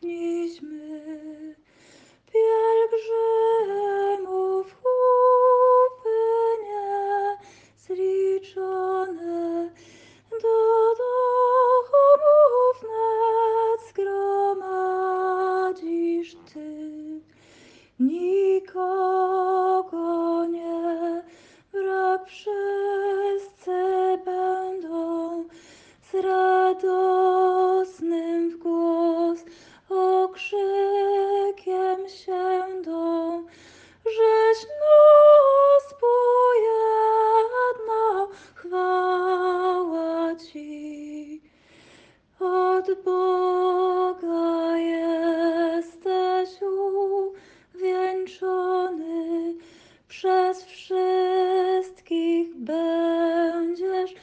powinniśmy Boga jesteś uwieńczony, przez wszystkich będziesz.